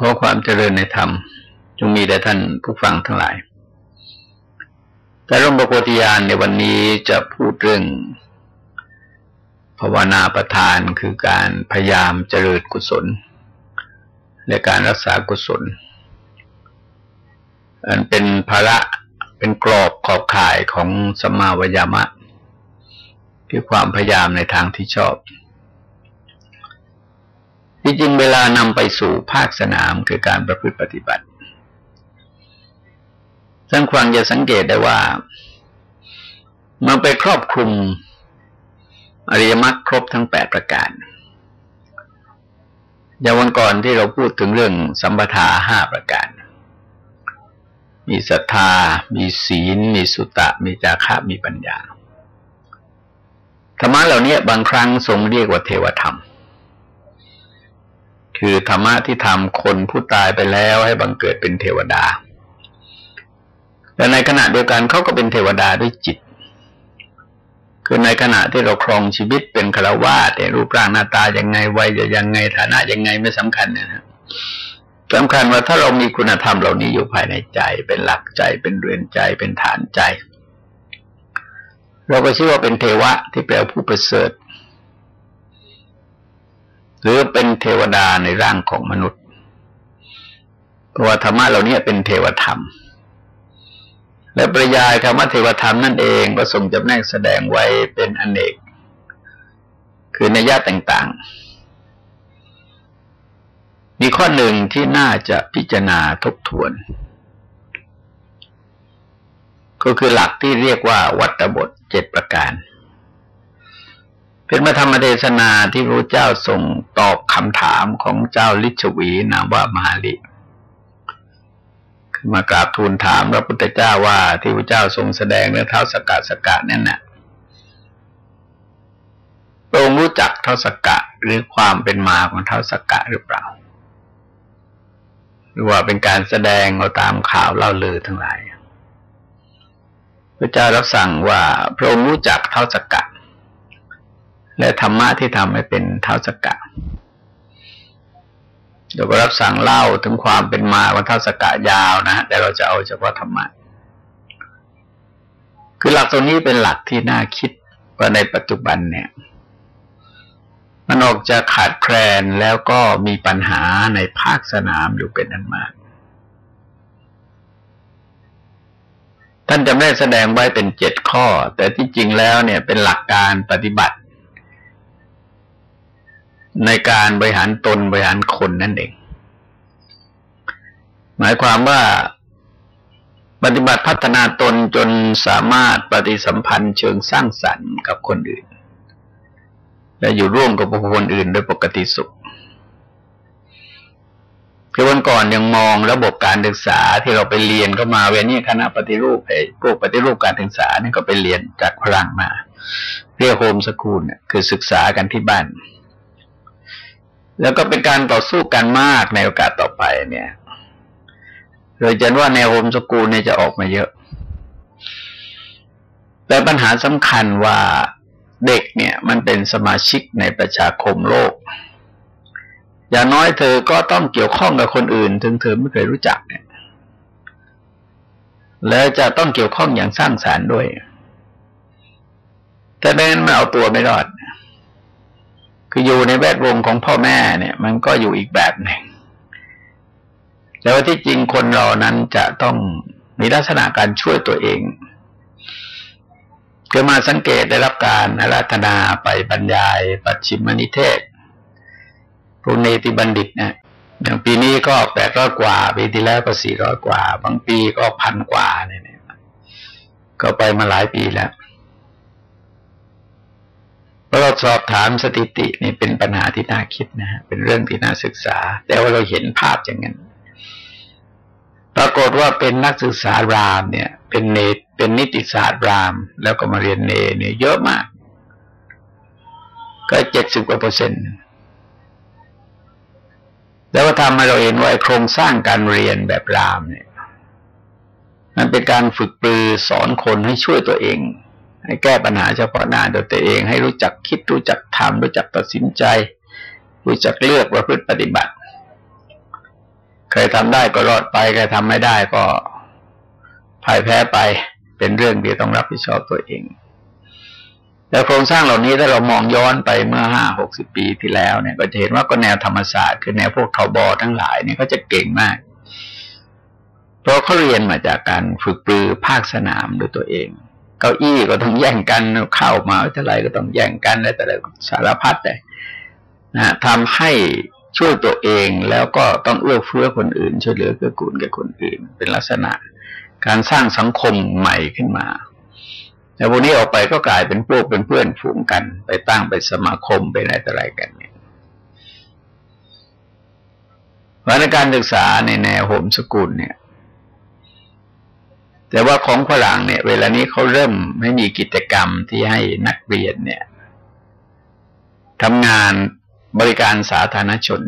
ขอความเจริญในธรรม จงมีแด่ท่านผู้ฟังทั้งหลาย แต่ร่มประโพธิญาณในวันนี้จะพูดเรื่องภาวนาประทานคือการพยายามเจริญกุศล และการรักษากุศล อันเป็นภาระเป็นกรอบขอบข่ายของสัมมาวยามะ คือความพยายามในทางที่ชอบ จริงเวลานำไปสู่ภาคสนามคือการประพฤติปฏิบัติท่านควรจะสังเกตได้ว่า มันไปครอบคลุมอริยมรรคครบทั้งแปดประการอย่างวันก่อนที่เราพูดถึงเรื่องสัมปทาห้าประการ มีศรัทธา มีศีล มีสุตะ มีจาระมีปัญญา ธรรมะเหล่านี้บางครั้งทรงเรียกว่าเทวธรรม คือธรรมะที่ทำคนผู้ตายไปแล้วให้บังเกิดเป็นเทวดาแต่ในขณะเดียวกันเขาก็เป็นเทวดาด้วยจิต คือในขณะที่เราครองชีวิตเป็นคารวาสรูปร่างหน้าตายังไงวัยจะยังไงฐานะยังไงไม่สำคัญนะสำคัญว่าถ้าเรามีคุณธรรมเหล่านี้อยู่ภายในใจ เป็นหลักใจเป็นเรือนใจเป็นฐานใจ เราก็ชื่อว่าเป็นเทวะที่แปลผู้ประเสริฐ หรือเป็นเทวดาในร่างของมนุษย์ เพราะว่าธรรมะเหล่านี้เป็นเทวธรรม และปริยายคำว่าเทวธรรมนั่นเองก็ทรงจำแนกแสดงไว้เป็นอนเนก คือในญาติต่างๆ มีข้อหนึ่งที่น่าจะพิจารณาทบทวน ก็คือหลักที่เรียกว่าวัตบทเจ็ดประการ เป็นพระธรรมเทศนาที่พระเจ้าส่งตอบคำถามของเจ้าลิชวีนามว่ามาลิคือมากราบทูลถามพระพุทธเจ้าว่าที่พระเจ้าทรงแสดงเรื่องเท้าสกัดสกัดนั่นน่ะพระองค์รู้จักเท้าสกัดหรือความเป็นมาของเท้าสกัดหรือเปล่า หรือว่าเป็นการแสดงเอาตามข่าวเล่าลือทั้งหลาย พระเจ้ารับสั่งว่าพระองค์รู้จักเท้าสกัด และธรรมะที่ทำให้เป็นเท้าสกะเดี๋ยวก็รับสั่งเล่าถึงความเป็นมาของเท้าสกะยาวนะแต่เราจะเอาเฉพาะธรรมะ คือหลักตรงนี้เป็นหลักที่น่าคิดว่าในปัจจุบันเนี่ย มันออกจะขาดแคลนแล้วก็มีปัญหาในภาคสนามอยู่เป็นอันมากท่านจำได้แสดงไว้เป็นเจ็ดข้อ แต่ที่จริงแล้วเนี่ยเป็นหลักการปฏิบัติ ในการบริหารตนบริหารคนนั่นเอง หมายความว่าปฏิบัติพัฒนาตนจนสามารถปฏิสัมพันธ์เชิงสร้างสรรค์กับคนอื่น และอยู่ร่วมกับบุคคลอื่นโดยปกติสุขคือวันก่อนยังมองระบบการศึกษาที่เราไปเรียนก็มาเวียนี่คณะปฏิรูปไอ้พวกปฏิรูปการศึกษานี่ก็ไปเรียนจากพลังมา เรียกโฮมสกูลเนี่ยคือศึกษากันที่บ้าน แล้วก็เป็นการต่อสู้กันมากในโอกาสต่อไปเนี่ยโดยจะว่าแนวโฮมสกูลเนี่ยจะออกมาเยอะ แต่ปัญหาสำคัญว่าเด็กเนี่ยมันเป็นสมาชิกในประชาคมโลก อย่างน้อยเธอก็ต้องเกี่ยวข้องกับคนอื่น ถึงเธอไม่เคยรู้จักเนี่ยแล้วจะต้องเกี่ยวข้องอย่างสร้างสารรค์ด้วย แต่แม้นไม่เอาตัวไม่รอด คืออยู่ในแวดวงของพ่อแม่เนี่ย มันก็อยู่อีกแบบหนึ่ง แต่ว่าที่จริงคนเรานั้นจะต้องมีลักษณะการช่วยตัวเองคือมาสังเกตได้รับการอาราธนาไปบรรยาย ปัจฉิมนิเทศภูเนติบัณฑิตเนี่ยอย่างปีนี้ก็แปดร้อยกว่า ปีที่แล้วก็สี่ร้อยกว่า บางปีก็พันกว่าเนี่ยก็ไปมาหลายปีแล้ว เราสอบถามสถิตินี่เป็นปัญหาที่น่าคิดนะฮะเป็นเรื่องที่น่าศึกษา แต่ว่าเราเห็นภาพอย่างนั้น ปรากฏว่าเป็นนักศึกษารามเนี่ย เป็นเนตเป็นนิติศาสตร์ราม แล้วก็มาเรียนเนเนี่ยเยอะมาก ก็เจ็ดสิบกว่าเปอร์เซ็นต์แล้วก็ทำให้เราเห็นว่าโครงสร้างการเรียนแบบรามเนี่ย มันเป็นการฝึกปรือสอนคนให้ช่วยตัวเอง ให้แก้ปัญหาเฉพาะหน้าโดยตัวเอง ให้รู้จักคิดรู้จักทำรู้จักตัดสินใจ รู้จักเลือกประพฤติปฏิบัติรทำได้ก็รอดไปใครทำไม่ได้ก็พ่ายแพ้ไปเป็นเรื่องที่ต้องรับผิดชอบตัวเองแล้วโครงสร้างเหล่านี้ถ้าเรามองย้อนไปเมื่อห้าหกสิบปีที่แล้วเนี่ย ก็จะเห็นว่าก็แนวธรรมศาสตร์คือแนวพวกทบอทั้งหลายเนี่ยเขาจะเก่งมาก เพราะเขาเรียนมาจากการฝึกปรือภาคสนามด้วยตัวเอง เก้าอี้ก็ต้องแย่งกันเข้ามาเท่าไรก็ต้องแย่งกันและแต่ละสารพัดเลยนะทำให้ช่วยตัวเองแล้วก็ต้องเอื้อเฟื้อคนอื่น ช่วยเหลือเกื้อกูลแก่คนอื่น เป็นลักษณะ การสร้างสังคมใหม่ขึ้นมาแต่พวกนี้ออกไปก็กลายเป็นพวกเป็นเพื่อนฝูงกัน ไปตั้งเป็นสมาคมเป็นอะไรต่ออะไรกันเนี่ยวัฒนการศึกษาในแนวโหมสกุลเนี่ย แต่ว่าของฝรั่งเนี่ย เวลานี้เขาเริ่มไม่มีกิจกรรมที่ให้นักเรียนเนี่ยทำงานบริการสาธารณชน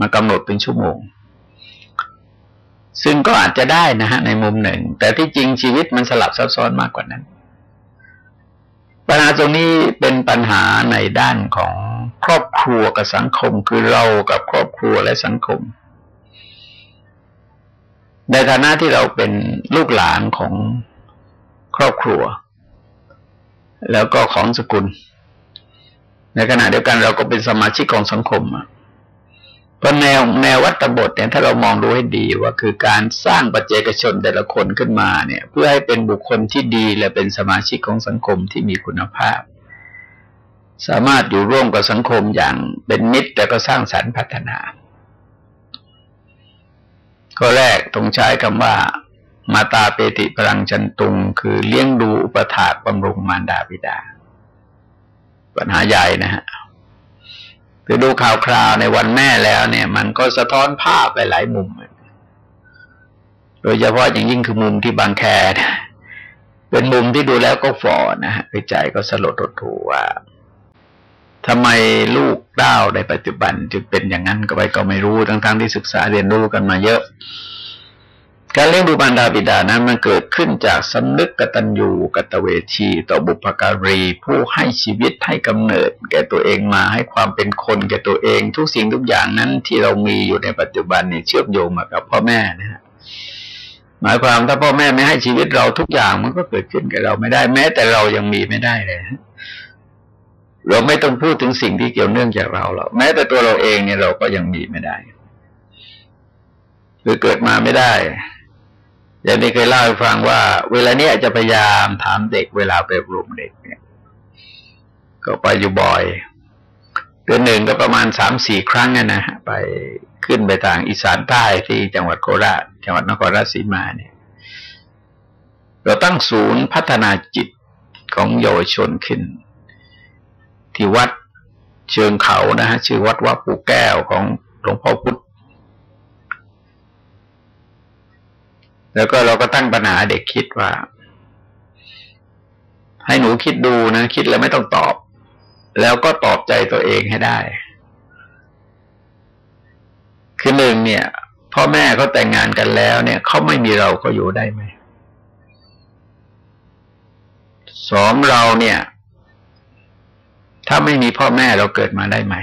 มากำหนดเป็นชั่วโมง ซึ่งก็อาจจะได้นะฮะในมุมหนึ่ง แต่ที่จริงชีวิตมันสลับซับซ้อนมากกว่านั้น ปัญหาตรงนี้เป็นปัญหาในด้านของครอบครัวกับสังคม คือเรากับครอบครัวและสังคม ในฐานะที่เราเป็นลูกหลานของครอบครัว แล้วก็ของสกุล ในขณะเดียวกันเราก็เป็นสมาชิกของสังคมเพราะแนวแนววัตบทเนี่ยถ้าเรามองดูให้ดีว่าคือการสร้างปัจเจกชนแต่ละคนขึ้นมาเนี่ย เพื่อให้เป็นบุคคลที่ดีและเป็นสมาชิกของสังคมที่มีคุณภาพ สามารถอยู่ร่วมกับสังคมอย่างเป็นมิตรแต่ก็สร้างสรรค์พัฒนา ข้อแรกต้องใช้คำว่า มาตาเปติพลังจันตุง คือเลี้ยงดูอุปถากบำรุงมารดาบิดา ปัญหาใหญ่นะฮะคือดูข่าวคราวในวันแม่แล้วเนี่ย มันก็สะท้อนภาพไปหลายมุม โดยเฉพาะอย่างยิ่งคือมุมที่บางแคเป็นมุมที่ดูแล้วก็ฝ่อนะฮะใจก็สลดรดหูว่า ทำไมลูกเต้าในปัจจุบันจึงเป็นอย่างนั้นก็ไปก็ไม่รู้ทั้งๆทที่ศึกษาเรียนรู้กันมาเยอะ การเลี้ยงดูบรรดาบิดานั้นมันเกิดขึ้นจากสำนึกกตัญญูกตเวทีต่อบุพการี ผู้ให้ชีวิตให้กำเนิด แก่ตัวเองมาให้ความเป็นคนแก่ตัวเอง ทุกสิ่งทุกอย่างนั้นที่เรามีอยู่ในปัจจุบันเนี่ยเชื่อมโยงมากับพ่อแม่นะฮะหมายความถ้าพ่อแม่ไม่ให้ชีวิตเราทุกอย่างมันก็เกิดขึ้นกับเราไม่ได้แม้แต่เรายังมีไม่ได้เลย เราไม่ต้องพูดถึงสิ่งที่เกี่ยวเนื่องจากเราหรอกแม้แต่ตัวเราเองเนี่ยเราก็ยังมีไม่ได้คือเกิดมาไม่ได้อย่างที่เคยเล่าให้ฟังว่า เวลาเนี้ยจะพยายามถามเด็กเวลาไปอบรมเด็กเนี่ย ก็ไปอยู่บ่อยเดือนหนึ่งก็ประมาณสามสี่ครั้งนะฮะไปขึ้นไปทางอีสานใต้ที่จังหวัดโคราชจังหวัดนครราชสีมาเนี่ย เราตั้งศูนย์พัฒนาจิตของเยาวชนขึ้น ที่วัดเชิงเขานะฮะชื่อวัดวัดปูแก้วของหลวงพ่อพุธแล้วก็เราก็ตั้งปัญหาเด็กคิดว่า ให้หนูคิดดูนะคิดแล้วไม่ต้องตอบ แล้วก็ตอบใจตัวเองให้ได้ คือหนึ่งเนี่ยพ่อแม่เขาแต่งงานกันแล้ว เนี่ยเขาไม่มีเราก็อยู่ได้ไหมสองเราเนี่ย ถ้าไม่มีพ่อแม่เราเกิดมาได้ไหม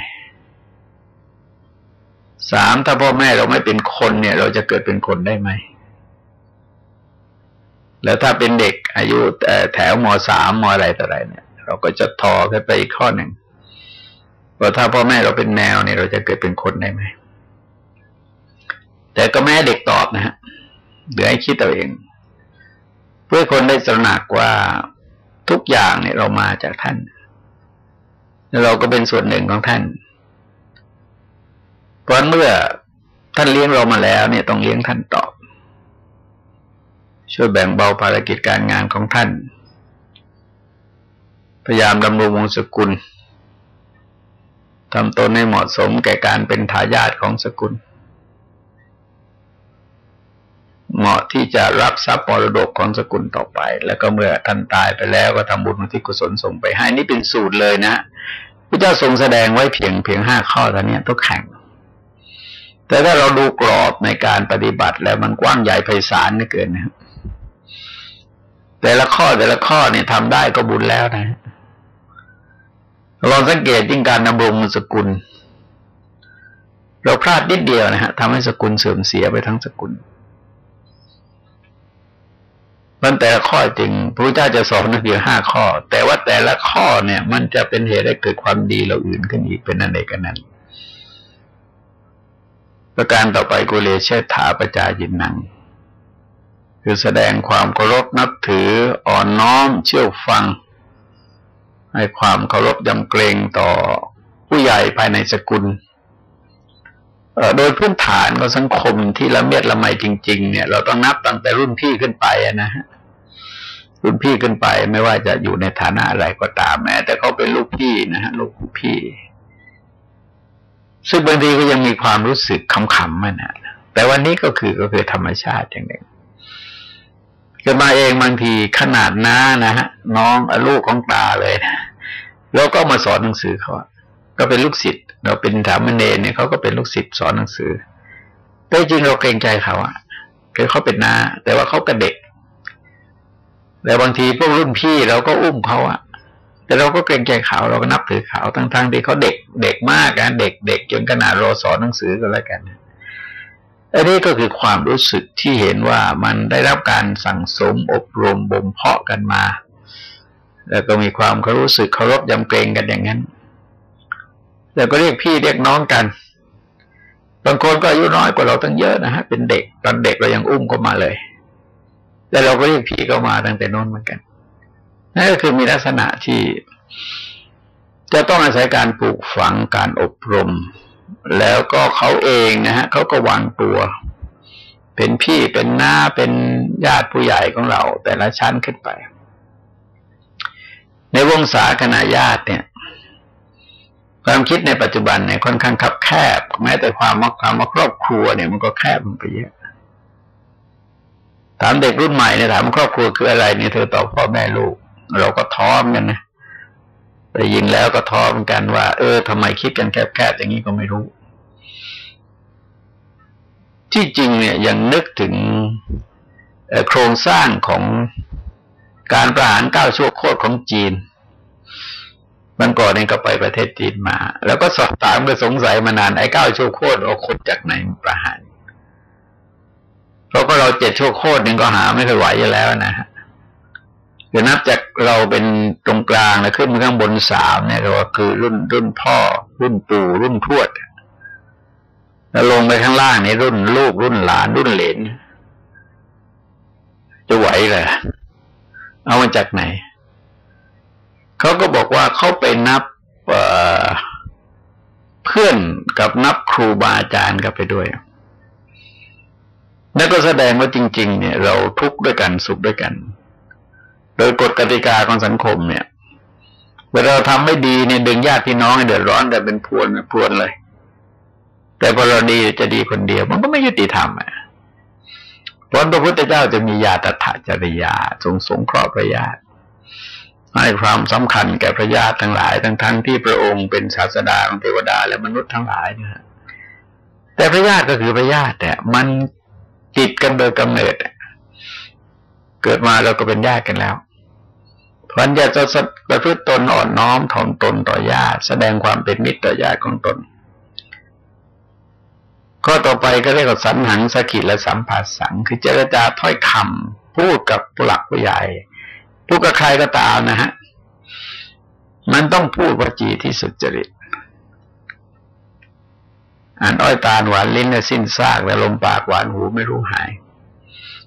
สามถ้าพ่อแม่เราไม่เป็นคนเนี่ย เราจะเกิดเป็นคนได้ไหม แล้วถ้าเป็นเด็กอายุแถวมสามมอะไรต่ออะไรเนี่ย เราก็จะทอขึ้นไปอีกข้อหนึ่งว่าถ้าพ่อแม่เราเป็นแมวเนี่ยเราจะเกิดเป็นคนได้ไหม แต่ก็แม่เด็กตอบนะฮะเดี๋ยวให้คิดตัวเอง เพื่อคนได้ตระหนักว่าทุกอย่างเนี่ยเรามาจากท่าน เราก็เป็นส่วนหนึ่งของท่าน เพราะเมื่อท่านเลี้ยงเรามาแล้ว เนี่ยต้องเลี้ยงท่านตอบช่วยแบ่งเบาภารกิจการงานของท่าน พยายามดำรงวงศกุลทำตนให้เหมาะสมแก่การเป็นทายาทของสกุล เหมาะที่จะรับทรัพย์ปรดกของสกุลต่อไป แล้วก็เมื่อท่านตายไปแล้วก็ทำบุญที่กุศลส่งไปให้นี่เป็นสูตรเลยนะ พระเจ้าทรงแสดงไว้เพียงเพียงห้าข้อเท่านี้ทุกแห่ง แต่ถ้าเราดูกรอบในการปฏิบัติแล้วมันกว้างใหญ่ไพศาลนี่เกินนะแต่ละข้อแต่ละข้อเนี่ยทำได้ก็บุญแล้วนะลองสังเกตยิ่งการดำรงสกุล เราพลาดนิดเดียวนะฮะทำให้สกุลเสื่อมเสียไปทั้งสกุล มันแต่ละข้อจริงพระเจ้าจะสอนนักเพียงห้าข้อ แต่ว่าแต่ละข้อเนี่ย มันจะเป็นเหตุให้เกิดความดีเราอื่นขึ้นอีกเป็นนั่นเองกันนั้น ประการต่อไปกุเลเชษฐาประจายินนัง คือแสดงความเคารพนับถืออ่อนน้อมเชื่อฟัง ให้ความเคารพยำเกรงต่อผู้ใหญ่ภายในสกุล โดยพื้นฐานของสังคมที่ละเมียดละไมจริง ๆ เนี่ย เราต้องนับตั้งแต่รุ่นพี่ขึ้นไปนะฮะรุ่นพี่ขึ้นไปไม่ว่าจะอยู่ในฐานะอะไรก็ตามแม้ แต่เขาเป็นลูกพี่นะฮะลูกพี่ ซึ่งบางทีก็ยังมีความรู้สึกขำๆมันนะแต่วันนี้ก็คือก็คือธรรมชาติอย่างหนึ่งเกิดมาเองบางทีขนาดน้านะฮะน้องลูกของตาเลยนะแล้วก็มาสอนหนังสือเขา ก็เป็นลูกศิษย์เราเป็นถามเณรเนี่ยเขาก็เป็นลูกศิษย์สอนหนังสือ แต่จริงเราเกรงใจเขาอะคือเขาเป็นนาแต่ว่าเขาก็เด็ก แต่บางทีพวกรุ่นพี่เราก็อุ้มเขาอะแต่เราก็เกรงใจเขาเราก็นับถือเขาทั้งๆที่เขาเด็กเด็กมากนะเด็กเด็กจนขนาดเรอสอนหนังสือก็แล้วกันอันนี้ก็คือความรู้สึกที่เห็นว่ามันได้รับการสั่งสมอบรมบ่มเพาะกันมา แล้วก็มีความเขารู้สึกเคารพยำเกรงกันอย่างนั้น แล้วก็เรียกพี่เรียกน้องกัน บางคนก็อายุน้อยกว่าเราตั้งเยอะนะฮะ เป็นเด็กตอนเด็กเรายังอุ้มเขามาเลย แต่เราก็เรียกพี่เขามาตั้งแต่น้นเหมือนกัน นั่นก็คือมีลักษณะที่ จะต้องอาศัยการปลูกฝังการอบรม แล้วก็เขาเองนะฮะเขาก็วางตัว เป็นพี่เป็นหน้าเป็นญาติผู้ใหญ่ของเรา แต่ละชั้นขึ้นไป ในวงศาคณะญาติเนี่ย ความคิดในปัจจุบันเนี่ยค่อนข้างคับแคบ แม้แต่ความมักความว่าครอบครัวเนี่ยมันก็แคบมันไปเยอะถามเด็กรุ่นใหม่เนี่ยถามครอบครัวคืออะไรเนี่ยเธอตอบพ่อแม่ลูก เราก็ท้อมกันนะแต่ยินแล้วก็ท้อมกันว่า เออทำไมคิดกันแคบๆอย่างนี้ก็ไม่รู้ ที่จริงเนี่ยยังนึกถึงโครงสร้างของการประหารเก้าชั่วโคตรของจีน มันก่อนเองก็ไปประเทศจีนมา แล้วก็สอบถามก็สงสัยมานานไอ้เก้าโชคโคตรเอาคนจากไหนประหารเพราะก็เราเจ็ดโชคโคตรนึงก็หาไม่เคยไหวอยู่แล้วนะฮะคือนับจากเราเป็นตรงกลางแล้วขึ้นมาข้างบนสามเนี่ยก็คือรุ่นรุ่นพ่อ รุ่นปู่รุ่นทวดแล้วลงไปข้างล่างนี่รุ่นลูกรุ่นหลานรุ่นเหลนจะไหวเลยเอามาจากไหน เขาก็บอกว่าเขาไปนับเพื่อนกับนับครูบาอาจารย์กันไปด้วยนั่นก็แสดงว่าจริง ๆ เนี่ย เราทุกข์ด้วยกันสุขด้วยกัน โดยกฎกติกาของสังคมเนี่ย เวลาเราทำไม่ดีเนี่ยดึงญาติพี่น้องให้เดือดร้อนแต่เป็นพวนพวนเลย แต่พอเราดีจะดีคนเดียว มันก็ไม่ยุติธรรมอะเพราะพระพุทธเจ้าจะมีญาตถาจริยาทรงสงเคราะห์ญาติ ให้ความสำคัญแก่พระญาติทั้งหลาย ทั้งทั้งที่พระองค์เป็นศาสดาของเทวดาและมนุษย์ทั้งหลายนะแต่พระญาติก็คือพระญาติเนี่ยมันจิตกันโดยกำเนิด เกิดมาเราก็เป็นญาติกันแล้วพันจะจะประพฤติตนอ่อนน้อมถ่อมตนต่อญาติ แสดงความเป็นมิตรต่อญาติของตนข้อต่อไปก็เรียกว่าสันหังสกิและสัมผัสสัง คือเจรจาถ้อยคำพูดกับผู้หลักผู้ใหญ่ พูดกับใครก็ตามนะฮะ มันต้องพูดวจีที่สุจริต อ่านอ้อยตาหวานลิ้นสิ้นซากแต่ลมปากหวานหูไม่รู้หาย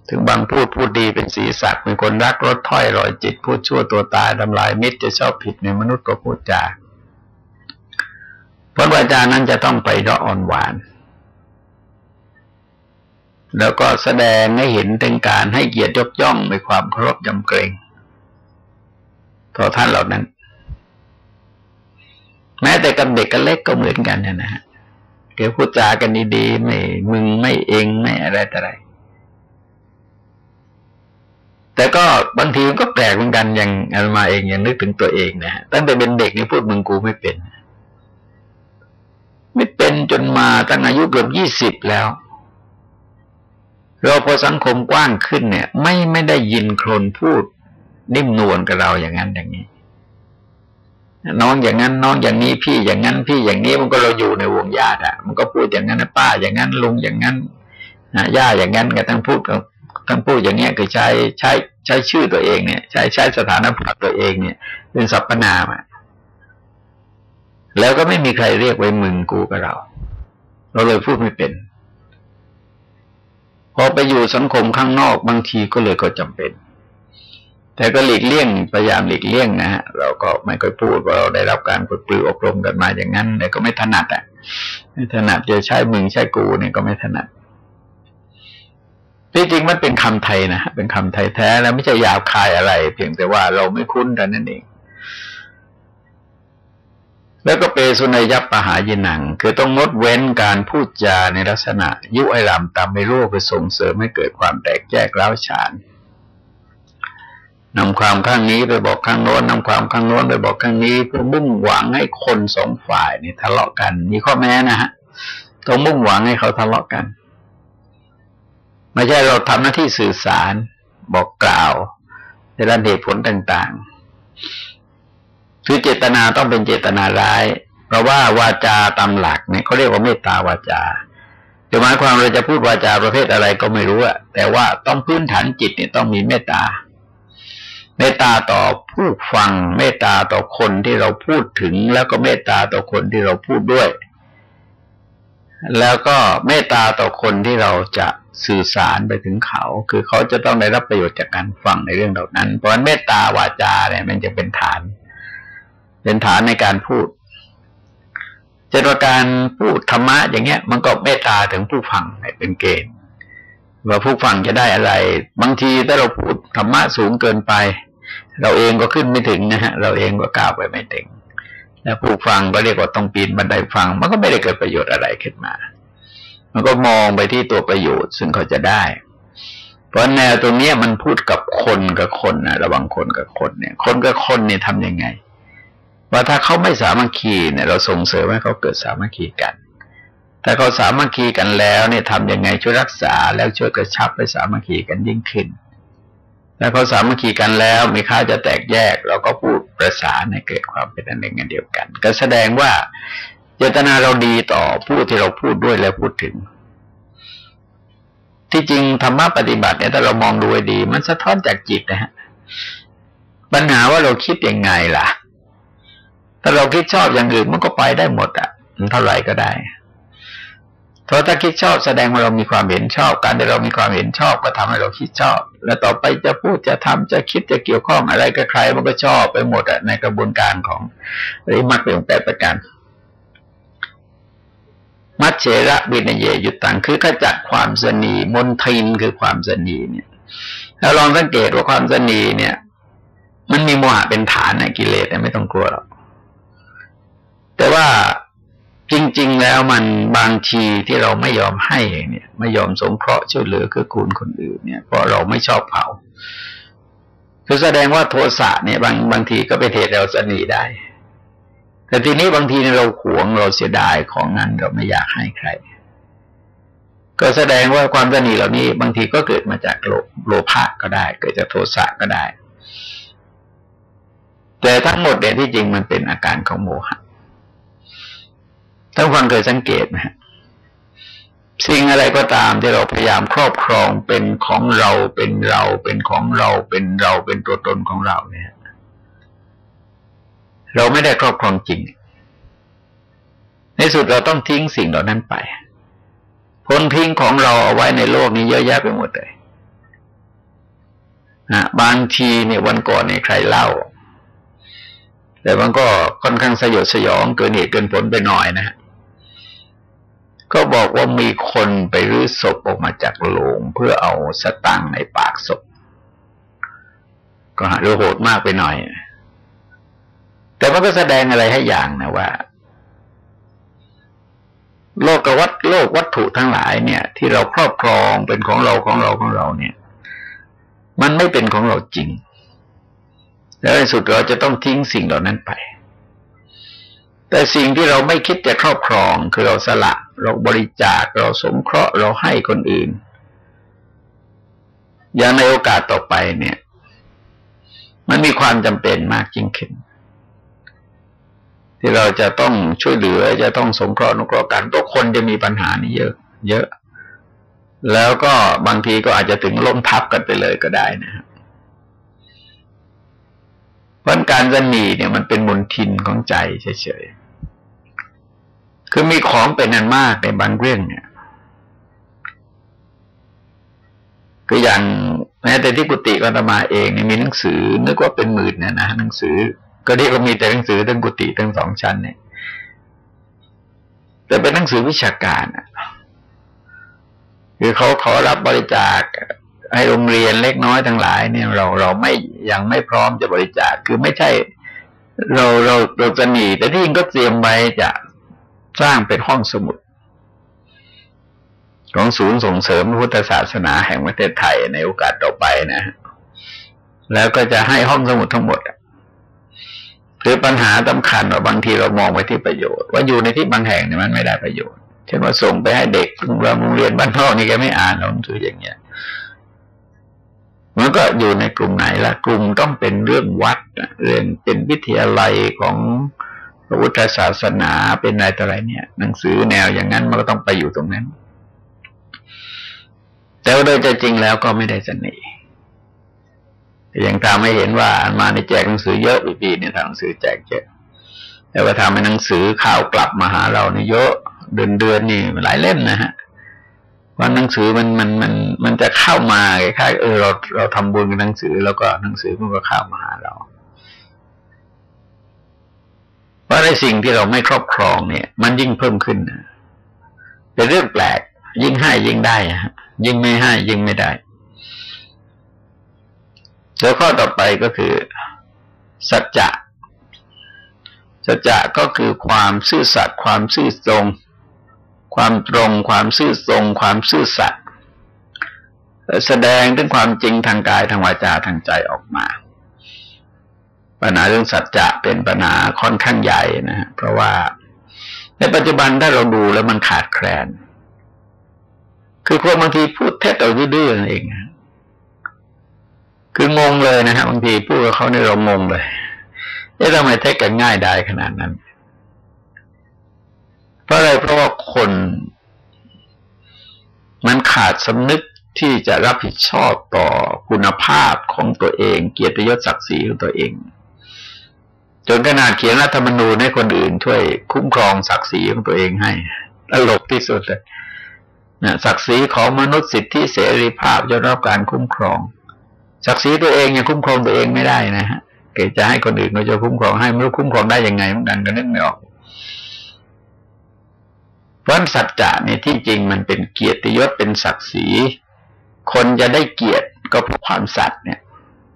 ถึงบางพูดพูดดีเป็นสีสักเป็นคนรักรถถ้อยรอยจิต พูดชั่วตัวตายทำลายมิตรจะชอบผิดในมนุษย์ก็พูดจาเพราะวาจานั้นจะต้องไปดอ่อนหวาน แล้วก็แสดงให้เห็นถึงการให้เกียรติยกย่องในความเคารพยำเกรง ต่อท่านเหล่านั้น แม้แต่กับเด็กกับเล็กก็เหมือนกันนะฮะเดี๋ยวพูดจากันดีๆไม่มึงไม่เองไม่อะไรแต่ไร แต่ก็บางทีมันก็แปลกเหมือนกันอย่างอามาเองยังนึกถึงตัวเองนะฮะตั้งแต่เป็นเด็กนี่พูดมึงกูไม่เป็น ไม่เป็นจนมาตั้งอายุเกือบยี่สิบแล้วเราพอสังคมกว้างขึ้นเนี่ย ไม่ไม่ได้ยินโคลนพูด นิ่มนวลกับเราอย่างนั้นอย่างนี้ น้องอย่างนั้น น้องอย่างนี้พี่อย่างนั้น พี่อย่างนี้มันก็เราอยู่ในวงญาติอะ มันก็พูดอย่างนั้นนะป้าอย่างนั้นลุงอย่างนั้นนะย่าอย่างนั้นก็ทั้งพูดกับทั้งพูดอย่างเงี้ยคือใช้ใช้ใช้ชื่อตัวเองเนี่ย ใช้ใช้สถานะพระตัวเองเนี่ย เป็นสรรพนามอะแล้วก็ไม่มีใครเรียกไว้มึงกูกับเรา เราเลยพูดไม่เป็นพอไปอยู่สังคมข้างนอกบางทีก็เลยก็จำเป็น แต่ก็หลีกเลี่ยงพยายามหลีกเลี่ยงนะฮะเราก็ไม่ค่อยพูดว่าเราได้รับการฝึกปรืออบรมกันมาอย่างนั้นแต่ก็ไม่ถนัดอะไม่ถนัดจะใช้มึงใช้กูเนี่ยก็ไม่ถนัดที่จริงมันเป็นคำไทยนะเป็นคำไทยแท้แล้วไม่ใช่ยาวคายอะไร เพียงแต่ว่าเราไม่คุ้นกันนั่นเอง แล้วก็เปสุนัยยับปหายินัง คือต้องงดเว้นการพูดจาในลักษณะ ยุไอรามตามไม่รู้ไปส่งเสริมให้เกิดความแตกแยกร้าวฉาน นำความข้างนี้ไปบอกข้างโน้นนำความข้างโน้นไปบอกข้างนี้ เพื่อมุ่งหวังให้คนสองฝ่ายนี่ทะเลาะกัน มีข้อแม้นะฮะต้องมุ่งหวังให้เขาทะเลาะกัน ไม่ใช่เราทำหน้าที่สื่อสารบอกกล่าวในด้านเหตุผลต่างๆ คือเจตนาต้องเป็นเจตนาร้าย เพราะว่าวาจาตามหลักเนี่ยเขาเรียกว่าเมตตาวาจาหมายความเราจะพูดวาจาประเภทอะไรก็ไม่รู้อะแต่ว่าต้องพื้นฐานจิตเนี่ยต้องมีเมตตา เมตตาต่อผู้ฟัง เมตตาต่อคนที่เราพูดถึง แล้วก็เมตตาต่อคนที่เราพูดด้วย แล้วก็เมตตาต่อคนที่เราจะสื่อสารไปถึงเขา คือเขาจะต้องได้รับประโยชน์จากการฟังในเรื่องเหล่านั้น เพราะฉะนั้นเมตตาวาจาเนี่ยมันจะเป็นฐาน เป็นฐานในการพูดเจนว่าการพูดธรรมะอย่างเงี้ย มันก็เมตตาถึงผู้ฟังเป็นเกณฑ์ว่าผู้ฟังจะได้อะไร บางทีถ้าเราพูดธรรมะสูงเกินไป เราเองก็ขึ้นไม่ถึงนะฮะเราเองก็ก้าวไปไม่ถึงแล้วผู้ฟังก็เรียกว่าต้องปีนบันไดฟัง มันก็ไม่ได้เกิดประโยชน์อะไรขึ้นมา มันก็มองไปที่ตัวประโยชน์ซึ่งเขาจะได้ เพราะแนวตรงนี้มันพูดกับคนกับคนนะระวังคนกับคนเนี่ย คนกับคนเนี่ยทํำยังไง ว่าถ้าเขาไม่สามัคคีเนี่ย เราส่งเสริมให้เขาเกิดสามัคคีกันถ้าเขาสามัคคีกันแล้วเนี่ยทำยังไงช่วยรักษาแล้วช่วยกระชับไปสามัคคีกันยิ่งขึ้น แล้วเขาสามัคคีกันแล้วมีค่าจะแตกแยกเราก็พูดประสานให้เกิดความเป็นอันหนึ่งอันเดียวกัน ก็แสดงว่าเจตนาเราดีต่อผู้ที่เราพูดด้วยและพูดถึง ที่จริงธรรมะปฏิบัติเนี่ยถ้าเรามองดูดี มันสะท้อนจากจิตนะฮะปัญหาว่าเราคิดยังไงล่ะ ถ้าเราคิดชอบอย่างอื่นมันก็ไปได้หมดอะเท่าไหร่ก็ได้ เพราะถ้าคิดชอบแสดงว่าเรามีความเห็นชอบ การที่เรามีความเห็นชอบก็ทำให้เราคิดชอบ แล้วต่อไปจะพูดจะทำจะคิดจะเกี่ยวข้องอะไรกับใครมันก็ชอบไปหมดในกระบวนการของริมักเป็นแปดประการมัชเชระวินเยยุตังคือขจัดความสนีมนทินคือความสนีเนี่ยแล้วลองสังเกตว่าความสนีเนี่ย มันมีโมหะเป็นฐานในกิเลสไม่ต้องกลัวหรอกแต่ว่า จริง ๆ แล้วมันบางทีที่เราไม่ยอมให้เนี่ย ไม่ยอมสงเคราะห์ช่วยเหลือคือคุณคนอื่นเนี่ยเพราะเราไม่ชอบเผาคือแสดงว่าโทสะเนี่ยบางบางทีก็เป็นเหตุเราสนีได้ แต่ทีนี้บางทีเราหวงเราเสียดายของนั้นเราไม่อยากให้ใคร ก็แสดงว่าความสนีเหล่านี้ บางทีก็เกิดมาจากโลโลภะก็ได้ เกิดจากโทสะก็ได้ แต่ทั้งหมดเนี่ยที่จริงมันเป็นอาการของโมหะ ท่านฟังเคยสังเกตไหมสิ่งอะไรก็ตามที่เราพยายามครอบครองเป็นของเราเป็นเราเป็นของเราเป็นเราเป็นตัวตนของเราเนี่ย เราไม่ได้ครอบครองจริง ในสุดเราต้องทิ้งสิ่งเหล่านั้นไปพ้นทิ้งของเราเอาไว้ในโลกนี้เยอะแยะไปหมดเลยนะบางทีเนี่ยวันก่อนเนี่ยใครเล่า แต่มันก็ค่อนข้างสยดสยองเกินเหตุเกินผลไปหน่อยนะฮะ ก็บอกว่ามีคนไปรื้อศพออกมาจากโลงเพื่อเอาสตังในปากศพ ก็หาเรื่องโหดมากไปหน่อย แต่มันก็แสดงอะไรให้อย่างนะว่า โลกวัตโลกวัตถุทั้งหลายเนี่ย ที่เราครอบครองเป็นของเราของเราของเราเนี่ย มันไม่เป็นของเราจริง แล้วในสุดเราจะต้องทิ้งสิ่งเหล่านั้นไป แต่สิ่งที่เราไม่คิดจะครอบครองคือเราสละ เราบริจาคเราสงเคราะห์เราให้คนอื่น อย่างในโอกาสต่อไปเนี่ย มันมีความจำเป็นมากยิ่งขึ้นที่เราจะต้องช่วยเหลือจะต้องสงเคราะห์นุเคราะห์กันทุกคนจะมีปัญหานี้เยอะ เยอะ แล้วก็บางทีก็อาจจะถึงล้มทับกันไปเลยก็ได้นะครับเพราะการสนีเนี่ยมันเป็นมนทินของใจเฉยๆ คือมีของเป็นนันมากในบางเรื่องเนี่ยคืออย่างแม้แต่ที่กุฏิก็ตมาเองเนี่ยมีหนังสือนึกว่าเป็นหมื่นเนี่ยนะหนังสือ ก็เรียกว่ามีแต่หนังสือทั้งกุฏิทั้งสองชั้นเนี่ย แต่เป็นหนังสือวิชาการอะคือเขาขอรับบริจาคให้โรงเรียนเล็กน้อยทั้งหลายเนี่ยเราเราไม่ยังไม่พร้อมจะบริจาคคือไม่ใช่ เราเราเราจะหนีแต่ที่จริงก็เตรียมไว้จะ สร้างเป็นห้องสมุด ของศูนย์ส่งเสริมพุทธศาสนาแห่งประเทศไทยในโอกาสต่อไปนะ แล้วก็จะให้ห้องสมุดทั้งหมดคือปัญหาสำคัญว่าบางทีเรามองไปที่ประโยชน์ ว่าอยู่ในที่บางแห่งเนี่ยมันไม่ได้ประโยชน์ เช่นว่าส่งไปให้เด็กโรงเรียนบ้านนอกนี่แกไม่อ่านหนังสืออย่างเงี้ยมันก็อยู่ในกลุ่มไหนละกลุ่มต้องเป็นเรื่องวัดเรื่องเป็นวิทยาลัยของ พระพุทธศาสนาเป็นอะไรต่ออะไรเนี่ย หนังสือแนวอย่างนั้นมันก็ต้องไปอยู่ตรงนั้น แต่โดยใจจริงแล้วก็ไม่ได้เสน่ห์ยังทำให้เห็นว่ามาในแจกหนังสือเยอะปีเนี่ยทำหนังสือแจกเยอะแต่ว่าทำให้หนังสือข่าวกลับมาหาเราเนี่ยเยอะเดือนเดือนนี่หลายเล่มนะฮะว่าหนังสือมันมันมันมันจะเข้ามาคล้ายๆเออเราเราทำบุญกับหนังสือแล้วก็หนังสือมันก็เข้ามาหาเรา ว่าในสิ่งที่เราไม่ครอบครองเนี่ย มันยิ่งเพิ่มขึ้นเป็นเรื่องแปลก ยิ่งให้ยิ่งได้ฮะยิ่งไม่ให้ยิ่งไม่ได้ แล้วข้อต่อไปก็คือ สัจจะสัจจะก็คือความซื่อสัตย์ความซื่อตรง ความตรง ความซื่อตรง ความซื่อสัตย์แสดงถึงความจริงทางกายทางวาจาทางใจออกมา ปัญหาเรื่องสัจจะเป็นปัญหาค่อนข้างใหญ่นะฮะเพราะว่าในปัจจุบันถ้าเราดูแล้วมันขาดแคลน คือคนบางทีพูดเท็จเอาดื้อๆนั่นเอง คืองงเลยนะฮะบางทีพูดกับเขาในเรางงเลยเอ๊ะทำไมเท็จกันง่ายได้ขนาดนั้น เพราะอะไรเพราะว่าคนมันขาดสำนึกที่จะรับผิดชอบต่อคุณภาพของตัวเอง เกียรติยศศักดิ์ศรีของตัวเอง จนขนาดเขียนรัฐธรรมนูญให้คนอื่น ช่วยคุ้มครองศักดิ์ศรีของตัวเองให้ตลกที่สุดเลยนะศักดิ์ศรีของมนุษย์สิทธิเสรีภาพจะรับการคุ้มครอง ศักดิ์ศรีตัวเองยังคุ้มครองตัวเองไม่ได้นะฮะเกิดจะให้คนอื่นเขาจะคุ้มครองให้ไม่รู้คุ้มครองได้ยังไงเหมือนกันก็นึกไม่ออกเพราะสัจจะเนี่ยที่จริงมันเป็นเกียรติยศเป็นศักดิ์ศรี คนจะได้เกียรติก็เพราะความสัตย์เนี่ย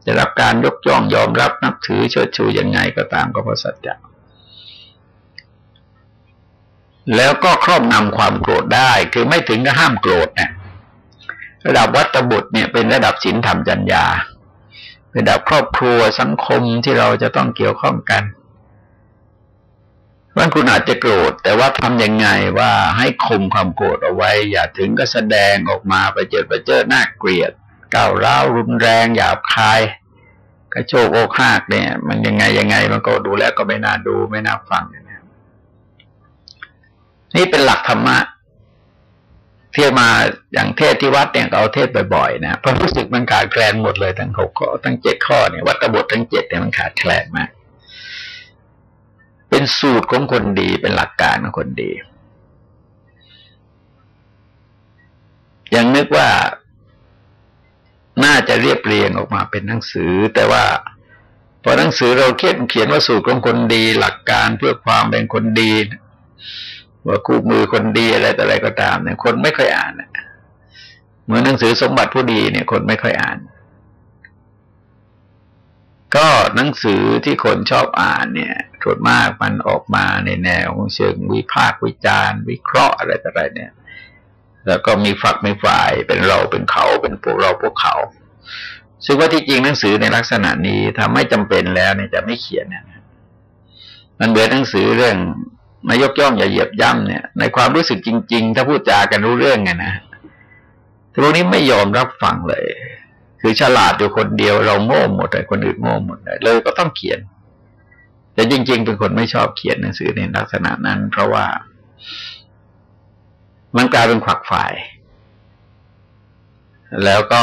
จะรับการยกย่องยอมรับนับถือเชิดชูยังไงก็ตามก็เพราะสัจจะแล้วก็ครอบนำความโกรธได้ คือไม่ถึงกับห้ามโกรธเนี่ยระดับวัตบุตรเนี่ยเป็นระดับศีลธรรมจัญญาระดับครอบครัวสังคมที่เราจะต้องเกี่ยวข้องกันว่าคุณอาจจะโกรธ แต่ว่าทำยังไงว่าให้ข่มความโกรธเอาไว้ อย่าถึงก็แสดงออกมาไปเจอไปเจอหน้าเกลียด ก้าวร้าวรุนแรงหยาบคายกระโชกโอกหักเนี่ย มันยังไงยังไงมันก็ดูแล้วก็ไม่น่าดูไม่น่าฟังนี่เป็นหลักธรรมะเที่ยวมาอย่างเทศที่วัดเนี่ยเอาเทศบ่อยๆนะเพราะรู้สึกมันขาดแคลนหมดเลยทั้งหกข้อทั้งเจ็ดข้อเนี่ยวัตบททั้งเจ็ดเนี่ยมันขาดแคลนมาก เป็นสูตรของคนดีเป็นหลักการของคนดียังนึกว่า น่าจะเรียบเรียงออกมาเป็นหนังสือ แต่ว่าพอหนังสือเราเขียนเขียนว่าสูตรของคนดี หลักการเพื่อความเป็นคนดีว่าคู่มือคนดีอะไรแต่อะไรก็ตามเนี่ยคนไม่ค่อยอ่านเหมือนหนังสือสมบัติผู้ดีเนี่ย คนไม่ค่อยอ่าน ก็หนังสือที่คนชอบอ่านเนี่ยส่วนมากมันออกมาในแนวเชิงวิพากษ์วิจารณ์ วิเคราะห์อะไรต่ออะไรเนี่ย แล้วก็มีฝักไม่ฝ่ายเป็นเราเป็นเขาเป็นพวกเราพวกเขา ซึ่งว่าที่จริงหนังสือในลักษณะนี้ถ้าไม่จำเป็นแล้วเนี่ยจะไม่เขียนเนี่ยมันเบื่อหนังสือเรื่องมายกย่องอย่าเหยียบย่ำเนี่ย ในความรู้สึกจริง ๆ ถ้าพูดจากันรู้เรื่องไงนะตรงนี้ไม่ยอมรับฟังเลย คือฉลาดอยู่คนเดียวเราโง่หมดเลยคนอื่นโง่หมดเลยเลยก็ต้องเขียน แต่จริง ๆ เป็นคนไม่ชอบเขียนหนังสือในลักษณะนั้น เพราะว่า มันกลายเป็นขวักฝ่าย แล้วก็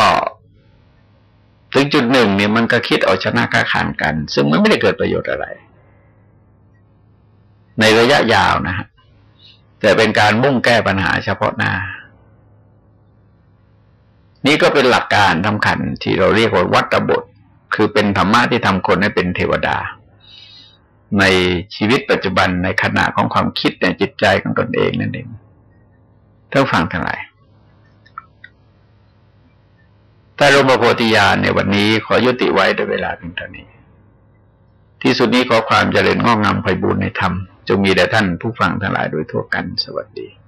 ถึงจุดหนึ่งเนี่ยมันก็คิดเอาชนะค้าขานกัน ซึ่งมันไม่ได้เกิดประโยชน์อะไร ในระยะยาวนะฮะแต่เป็นการมุ่งแก้ปัญหาเฉพาะหน้า นี่ก็เป็นหลักการสำคัญที่เราเรียกว่าวัตบท คือเป็นธรรมะที่ทำคนให้เป็นเทวดา ในชีวิตปัจจุบันในขณะของความคิดในจิตใจของตนเองนั่นเอง ท่านฟังทั้งหลายแต่รมโพธิญาณในวันนี้ขอยุติไว้ด้วยเวลาเพียงเท่านี้ ที่สุดนี้ขอความเจริญงอกงามไพบูรณ์ในธรรม จงมีแด่ท่านผู้ฟังทั้งหลายโดยทั่วกันสวัสดี